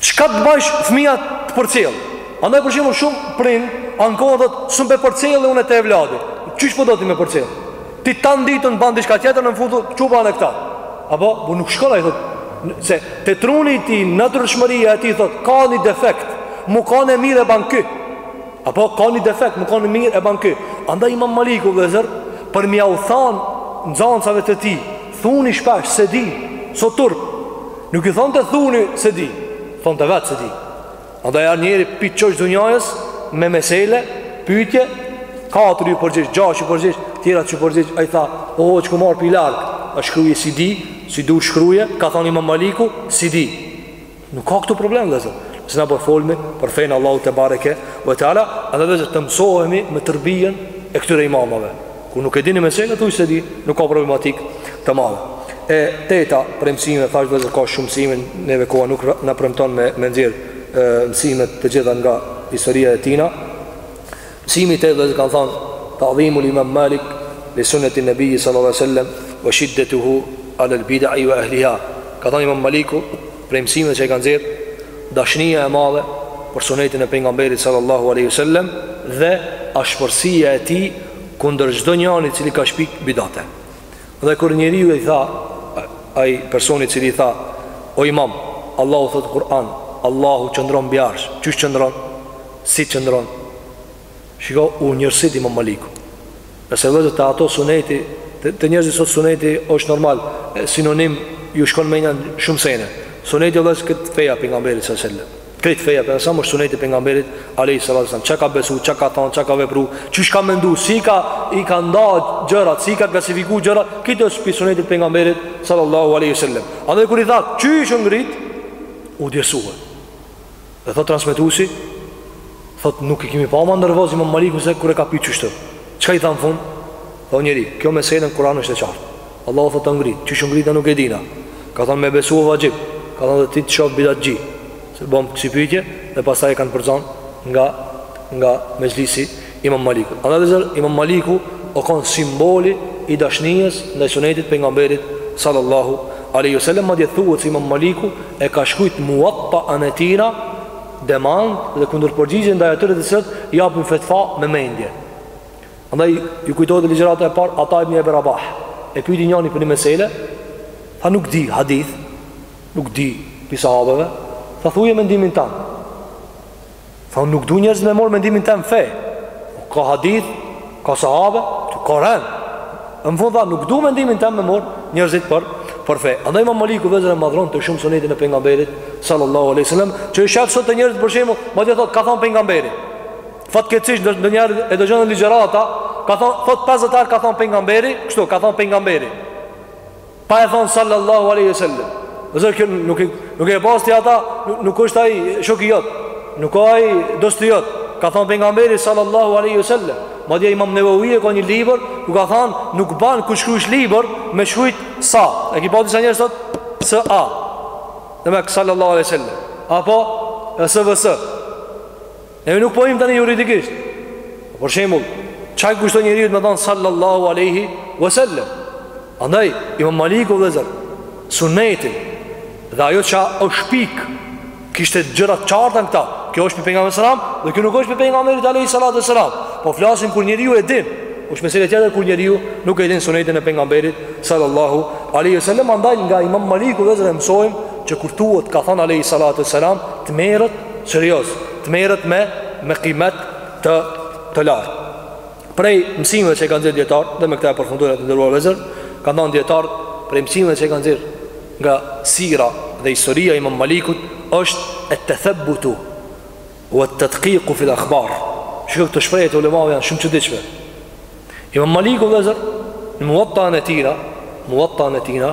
[SPEAKER 1] Çka të bëjsh fëmija të përcjell? Andaj për shembull shumë prind ankohen thotë, "S'um be përcjell unë te evladi." Qysh po do ti më përcjell? Ti tan ditën ban diçka tjetër në fund çu ban këta. Apo po nuk shkon ai thotë se te truni i tij natyrshmëria e tij thotë ka një defekt, mu kanë e mirë e ban ky. Apo ka një defekt, mu kanë e mirë e ban ky. Andaj Imam Maliku vëllazër përmija u thanë nxanësave të tij Thuni shpesh s'e di, s'o turp. Nuk ju thonte thuni s'e di, thonte vet s'e di. Andaj ardh njëri pi qosh dunjajës me mesele, pyetje, katër ju përgjigj, gjashtë ju përgjigj, tjerat s'ju përgjigj, ai tha, o hoxhë, kam ardh pi larg, a shkruje s'i di, s'i di shkruje, ka than Imam Maliku, s'i di. Nuk ka këtu problem vëllazër. Pse na po folmi për fenë Allahut tebareke ve teala, andaj të mësohemi me terbijen e këtyre imamave. Ku nuk e dini me çka thuaj s'e di, nuk ka problematik të madh. E teta prej mësimeve thashë vëllazër ka shumë mësime, neve koha nuk na premton me me nxjerr mësimet të gjitha nga historia e tina. Mësimi te tetë kanë thonë Ta'dhimu el imam Malik Li sunnetin nebiji sallallahu alai sallam Ve shiddetuhu Alel bidai ve ehliha Ka thonë imam maliku Prej mësimeve që i kanë nxjerrë Dashnija e madhe Për sunetin e pejgamberit sallallahu alai sallam Dhe ashpërsia e tij Kundër çdo njani cili ka shpik bidate Dhe kur njeri ju tha Ai personi cili tha O imam Allahu thotë Kur'an Allahu qëndron mbi arsh Qysh qëndron Si qëndron Shiko u djersit imam maliku Nëse vëllezër te ata suneti Të, te njerëzit sot suneti është normal Sinonim ju shkon mendja shumë sene Suneti vëllezër krejt feja e pejgamberit alejhi selam Krejt feja e pejgamberit është suneti pejgamberit Alejhi selam Ça ka besu, ça ka thonë, ça ka vepru Qysh ka mendu, si ka i ka nda gjërat Si i ka klasifiku gjërat Kjo është prej sunetit pejgamberit Sallallahu aleyhi sallam Edhe kur i tha, qysh u ngrit U djersitet Dhe thot transmetuesi, thot nuk e kemi pa ma nervoz Imam Malikun se kur e ka pyt qashtu. Çka i tha n'fund? Tha njëri, kjo mesele n'Kur'an është e qartë. Allahu thot u ngrit, qysh u ngrit nuk e dina. Ka thonë me besu o vaxhib, ka thonë dhe ti të shoh bidatxhi. Se bon kësi pyetje dhe pastaj e kanë përzan nga nga mexhlisi Imam Maliku. Andaj vëllezër, Imam Maliku o kon simboli i dashnijës ndaj sunetit të pejgamberit sallallahu alaihi wasallam, madje thuhet se Imam Maliku e ka shkruajt Muwatta-në e tina demand dhe kundërpërgjigje ndaj atyre të cilët japin fetva me mendje. Andaj ju kujtohet ligjërata e parë Ata ibn Abi Rabah. E pyeti njëri për një mesele, tha nuk di hadith, nuk di pi sahabeve, tha thuje mendimin tan. Tha unë nuk du njerëzit me morë mendimin tem fe Ka hadith, ka sahabe, te ka Kuran Në fund tha nuk du mendimin tem me morë njerëzit për, për fe Andaj Imam Maliku vëllezër e madhëronte shumë sunetin e pejgamberit Sallallahu aleyhi sallam Që e sheh sot te njerëzit për shembull Madje thot ka thonë pejgamberi Fatkeqësisht ndonjëherë e dëgjon në ligjërata, ka thon thot 50 herë ka thon pejgamberi, kështu ka thon pejgamberi. Pa e thonë sallallahu aleyhi ve sellem Vëllezër kjo nuk, nuk e pas ti ata Nuk është ai shoki jot Nuk ka ai dosti jot Ka thonë pejgamberi sallallahu aleyhi ve sellem Madje imam Neveviu ka një libër Ku ka thonë nuk ban kur shkrujsh libër Me shkrujt s a E ki pa disa njerëz sot S a Demek sallallahu aleyhi ve sellem Apo s a v s Neve nuk po im tani juridikisht. Për shembull, çka i kushton njeriut me thon sallallahu alaihi wasallam? Andaj Imam Maliku vëllezër sunetin dhe ajo që është shpik kishte gjërat qartë këta. Kjo është prej pejgamberit sallallahu alaihi wasallam, dhe kjo nuk është prej pejgamberit alaihi salatu wasallam. Po flasim kur njeriu e din. Është meselë tjetër kur njeriu nuk e din sunetin e pejgamberit sallallahu alaihi wasallam, andaj nga Imam Maliku vëllezër e mësojmë që kur thuhet ka thënë alaihi salatu wasallam të merret serioz, të merret me me kimet të të lartë. Prej mësimeve që e kanë nxjerrë dijetarët, dhe me këtë e përfundoj të nderuar vëllezër, kanë thënë dijetarët prej mësimeve që e kanë nxjerrë nga sira dhe historia e Imam Malikut është et-tethebbutu ue et-tedkiku fil akhbar shkurt të shprehjet e ulemave janë shumë që diqme Imam Maliku vëllezër në muatta në tina muatta në tina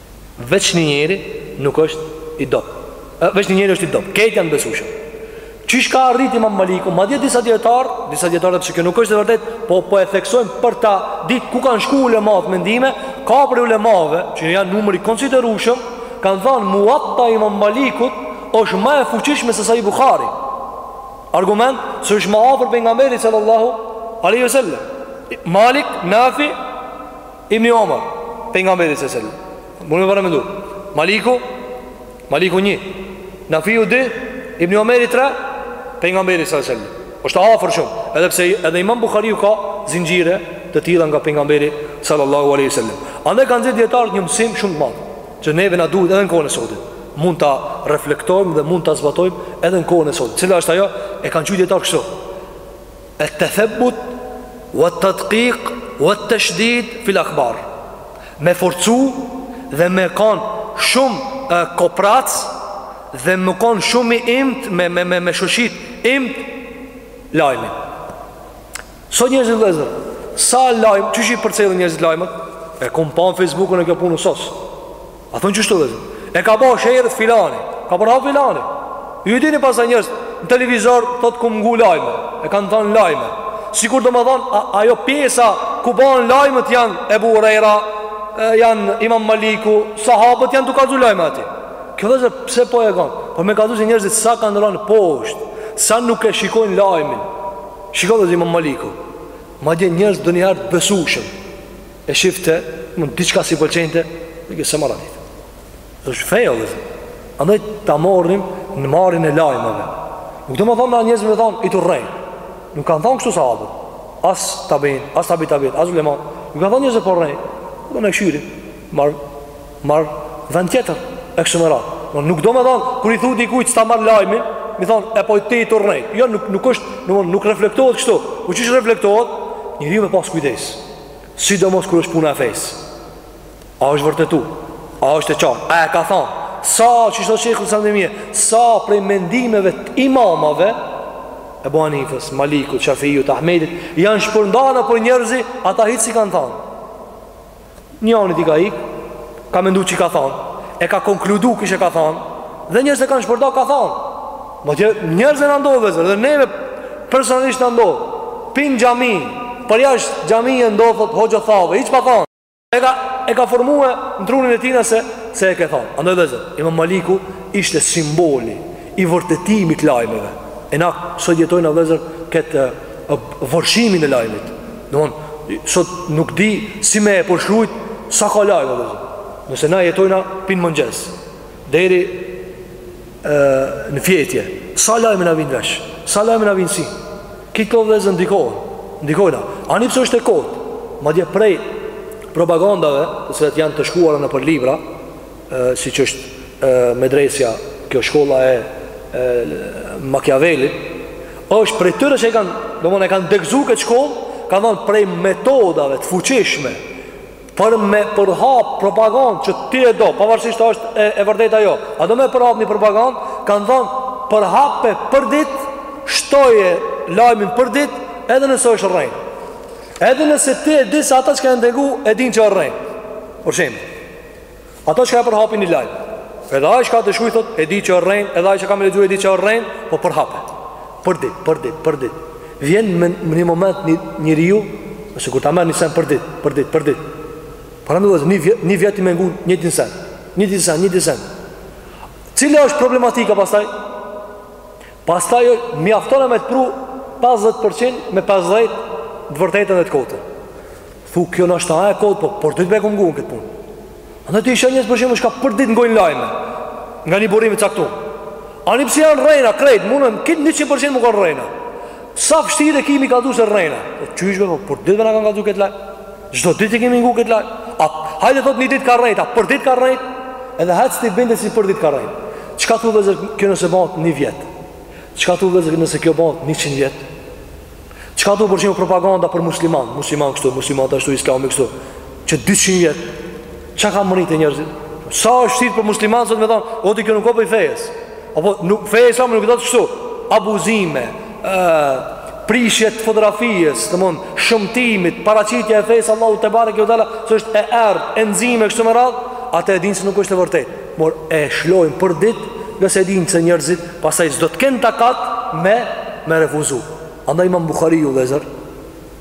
[SPEAKER 1] Veç një njeri nuk është i dobët. Veç një njeri është i dobët. Krejt janë t'besueshëm. Qysh ka arrit Imam Maliku, madje disa dijetarë, disa dijetarë se kjo nuk është e vërtet, po po e theksojmë për ta ditë ku kanë shku ulemat mendime, ka prej ulemave që janë numër i konsiderueshëm, kanë thënë Muatta e Imam Malikut është më e fuqishme se sa i Buhari. Argument se është më afër pejgamberit sallallahu alaihi wasallam. Malik, Nafi, Ibni Omar, pejgamberi s.a.s. Mund me paramendu. Maliku, Maliku një. Nafiu dy, Ibni Omeri tre, pejgamberi s.a.s. është afër shumë. Edhe pse edhe imam Bukhariu ka zinxhirë të tilla nga pejgamberi sallallahu aleyhi sallam. Andaj kanë nxjerrë dijetarët një mësim shumë të madh. Që neve na duhet edhe në kohën e sotit. Mund ta reflektojmë dhe mund ta zbatojmë edhe në kohën e sotit. Cila është ajo e kanë qujt dijetarët kështu. At-tathabbut wat-tadqiq wat-tashdid fi al-akhbar, Me forcu dhe me kon shumë koprac dhe me kon shumë i imtë me me me me shoshit imtë lajmin. Sot njerëzit vëllezër, sa lajm, qysh i përcjellin njerëzit lajmet? E kom pa në Facebook e kjo punë u sos. A thonë qeshtu vllezër? E ka bo share filani, ka përhap filani. Ju i dini pastaj njerëzit, në televizor thotë kum ngu lajme, e kanë thonë lajme. Sikur domethonë, a, ajo pjesa ku banë lajmet janë Ebu Hurejra, janë Imam Maliku, sahabët janë tu kallzu lajme aty. Kjo vllezër, pse po e kam? Për me kallzu se njerëzit sa kanë rënë poshtë, sa nuk e shikojnë lajmin. Shikoni vllezër Imam Maliku. Madje njerëz donjëherë të besushëm. E shifte, mund diçka s'i pëlqente, dhe kjo s'e marr hadith. Dhe është fe kjo, vllezër. Andaj ta morrim në marrjen e lajmeve. Nuk domethonë njerëzve me u thonë, ti rren. Nuk kanë thonë kështu sahabët. As tabiinët, as tabi tabiinët, as ulematë. Nuk kanë thonë njerëzve po po rren. Nuk kanë e këshyri. Marr, marr, vend tjetër, e kështu me radhë. Por nuk domethonë, kur i thu dikujt, s'ta marr lajmin, me i thonë, e po ti rren. Jo, nuk, nuk është, nuk, nuk reflektohet kështu. Po qysh reflektohet, njeri me pas kujdes. sidomos kur është puna e fesë. A është vërtetu? A është e qartë? A e ka thënë? Sa, siç thotë shehu sa më mirë, sa prej mendimeve të imamave e Abu Hanifës, Malikut, Shafiut, Ahmedit janë shpërnda nëpër njerëz, ata hiç s'i kanë thënë. Njanit i ka ikë, Ka mendu që ka thonë E ka konkludu kishe ka thonë Dhe njerëz e kanë shpërnda ka thonë Madje njerëz e na ndodh vllezër Dhe neve personalisht na ndodh Pi n'xhami Për jashtë xhamie ndodh Thot hoxho thave Hiç pa thonë E ka, e ka formue në trunin e tina se Se e ke thonë Andaj vllezër Imam Maliku ishte simboli I vërtetimit t'lajmeve E na sot jetojna vllezër Këtë vërshimin e lajmit Domethonë, sot nuk di si me e përshkrujt sa ka lajme vllezër. Nëse na jetojna pi n'mëngjes, deri e, në fjetje, sa lajme na vinë n'vesh, sa lajme na vinë n'sy. Krejt këto vllezër ndikohen, ndikojna. Ani pse është e kotë, madje prej propagandave, të cilat janë të shkruara nëpër libra, siç është medresja, kjo shkolla e Machiavellit, është prej tyre që e kanë, domthonë e kanë degëzuar këtë shkollë, kanë thënë prej metodave të fuqishme për me përhap propagandë që ti e do, pavarësisht a është e, e vërtetë a jo. A do me përhap një propagandë, kanë thënë përhape për ditë, shtoje lajmin për ditë, edhe nëse është rrenë. Edhe nëse ti e di se ata që kanë ndëgju e dinë që është rrenë. Për shembull, Ata që ka e përhapin një lajm Edhe ai që ka të shkrujt thot E di që rren Edhe ai që ka me lexu e di që rren Po përhape Për dit, për dit, për dit Vjen në një moment një, njeriu se kur ta merr një sen për dit Për dit, për dit Për vllezër një vjet, një vjet me ngu njëjtin sen Njëjtin sen, njëjtin sen Cila është problematika pastaj? Pastaj të mjafton me të pru 50% me 50% të vërtetën dhe të kotën Thu kjo na është e kotë, po por ti me ke ngu këtë punë. Andaj nëse njerëzit për shembull është ka për ditë ngojnë lajme, nga një burim i caktu. Ani pse janë rrena, krejt, mundën, njëqind për qind me konë rrena. Sa vështirë e kemi ka thu se rrena. Po qysh more, po për ditë na ka kallzu këtë lajme. Çdo ditë e kemi ngu këtë lajme. A, hajde thot një ditë ka rrejt, për ditë ka rrejt. Edhe hajt se të bindesh ti për ditë ka rrejt. Çka thu vëllezër kjo nëse bëhet një vjet? Çka thu vëllezër nëse kjo bëhet njëqind vjet? Çka atëherë për shembull propaganda për musliman Musliman kështu, muslimant ashtu, islami kështu Që 200 vjet Çka ka me mrri te njërëzit? Sa është vështirë për musliman sot me thonë O ti kjo nuk o prej fejes Apo nuk, feja islame nuk e do kështu Abuzime Prishje t'fotografisë Domethënë shëmtimit Paraqitja e fejes Allahut tebareke ve teala Se është e egër, nxitje kështu me radhë Ata e dinë se nuk është e vërtetë Por e shlojnë për ditë Ngase e dinë se njërëzit Pastaj s'do të kenë takat me, me refuzu. Andaj imam Buhariu vllezër,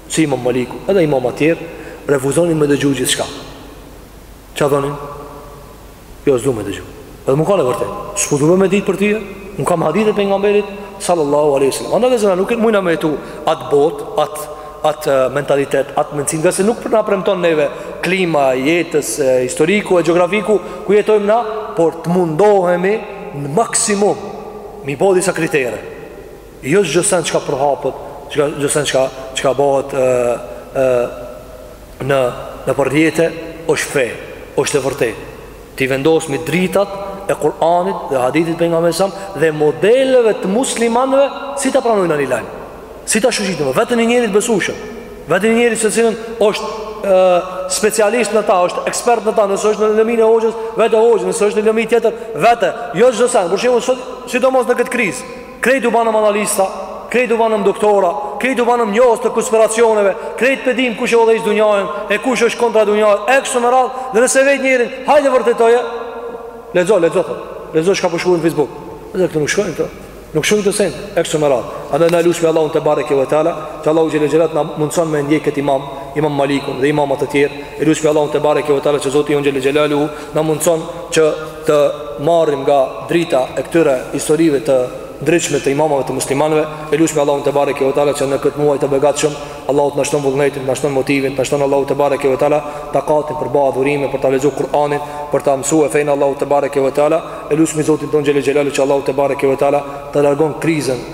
[SPEAKER 1] si imam Maliku, edhe imama tjerë, refuzonin me dëgju gjithçka. Ça thonin? Jo, s'du me dëgju. Edhe me kon e vërtetë, s'po du me ditë për tyje, unë kam hadithet e pejgamberit, sallallahu alejhi ve sel-lem. Andaj vllezër na, nuk mujna me jetu atë botë, atë atë mentalitet, atë mendësi, ngase nuk po na premton neve klima e jetës, historiku, e gjeografiku, ku jetojmë na, por të mundohemi në maksimum, m'i bo disa kritere, jo çdo sen çka përhapet, çdo sen çka, çka bëhet e, e, në, nëpër rrjete, është fe, është e vërtetë, T'i vendosmi dritat e Kur'anit dhe hadithit pejgamberit alejhi selam dhe modeleve të muslimanëve si ta pranojmë na ni lajm. Si ta shoshitim vete një njeri t' besushëm, vete një njeri të cilin është e, specialist në ta, është ekspert në ta, nëse është në lëminë e hoxhës, vete hoxhën, nëse është në lëmi tjetër, vete, jo çdo sen, për shembull, sidomos në këtë krizë, Krejt u banëm analista, krejt u banëm doktora, krejt u banëm njohës të konspiracioneve, krejt pe dim kush e udhëheq dunjanë e kush është kontra dunjasë, e kështu me radhë, dhe nëse e vet njerin, hajde vërtetoje. Lexo, lexo. Lexo çka po shkruan në Facebook. Edhe këtu nuk shkon kjo. Nuk shkon ky sen, e kështu me radhë. Andaj e lusmi Allahun tebareke ve teala, që Allahu xhel-le xhelaluhu t'na mundson me ndjek këtë imam, Imam Malikun dhe imamat e tjerë. E lusmi Allahun tebareke ve teala që Zoti jonë xhel-le xhelaluhu na mundëson që të marrim nga drita e këtyre historive të ndritshme të imamave të muslimanëve, e lusmi Allahun tebareke ve teala që në këtë muaj të begatshëm Allahu të na shton vullnetin, të na shton motivin, të na shton Allahu tebareke ve teala takatin për ba adhurime, për ta lexuar Kur'anin, për ta mësuar fenë e Allahut tebareke ve teala, e lusmi Zotin tonë xhel-le xhelaluhu që Allahu tebareke ve teala ta largon krizën